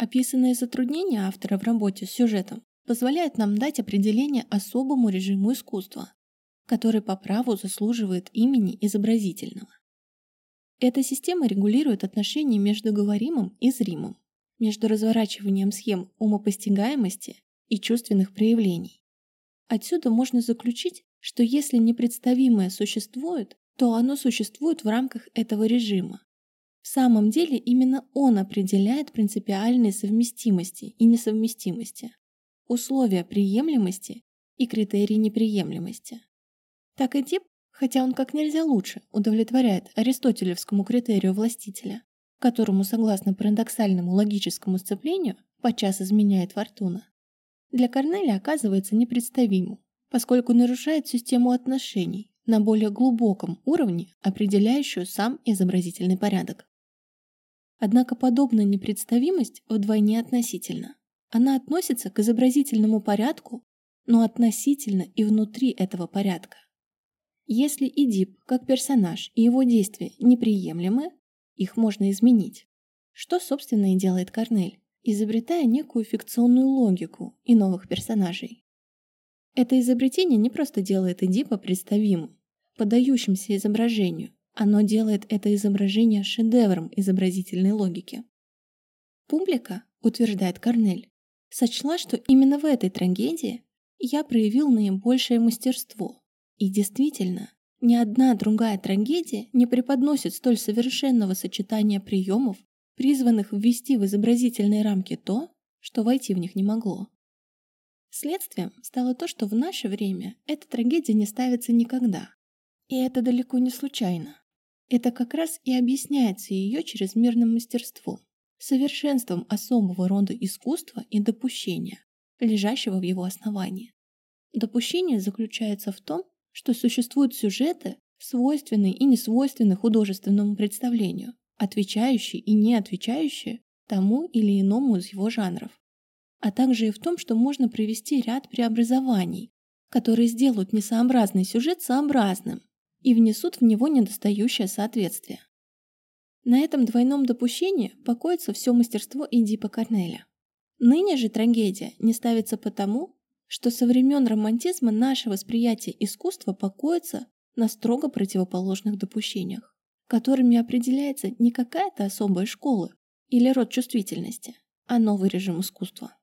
Описанные затруднения автора в работе с сюжетом позволяют нам дать определение особому режиму искусства, который по праву заслуживает имени изобразительного. Эта система регулирует отношения между говоримым и зримым, между разворачиванием схем умопостигаемости и чувственных проявлений. Отсюда можно заключить, что если непредставимое существует, то оно существует в рамках этого режима, в самом деле именно он определяет принципиальные совместимости и несовместимости, условия приемлемости и критерии неприемлемости. Так и тип, хотя он как нельзя лучше удовлетворяет аристотелевскому критерию властителя, которому, согласно парадоксальному логическому сцеплению, подчас изменяет фортуна, для Корнеля оказывается непредставимым, поскольку нарушает систему отношений на более глубоком уровне, определяющую сам изобразительный порядок. Однако подобная непредставимость вдвойне относительна. Она относится к изобразительному порядку, но относительно и внутри этого порядка. Если Эдип как персонаж и его действия неприемлемы, их можно изменить. Что, собственно, и делает Корнель, изобретая некую фикционную логику и новых персонажей. Это изобретение не просто делает Эдипа представимым, подающимся изображению, оно делает это изображение шедевром изобразительной логики. Публика, утверждает Корнель, сочла, что именно в этой трагедии я проявил наибольшее мастерство. И действительно, ни одна другая трагедия не преподносит столь совершенного сочетания приемов, призванных ввести в изобразительные рамки то, что войти в них не могло. Следствием стало то, что в наше время эта трагедия не ставится никогда. И это далеко не случайно. Это как раз и объясняется ее чрезмерным мастерством, совершенством особого рода искусства и допущения, лежащего в его основании. Допущение заключается в том, что существуют сюжеты, свойственные и несвойственные художественному представлению, отвечающие и не отвечающие тому или иному из его жанров, а также и в том, что можно провести ряд преобразований, которые сделают несообразный сюжет сообразным, и внесут в него недостающее соответствие. На этом двойном допущении покоится все мастерство Эдипа Корнеля. Ныне же трагедия не ставится потому, что со времен романтизма наше восприятие искусства покоится на строго противоположных допущениях, которыми определяется не какая-то особая школа или род чувствительности, а новый режим искусства.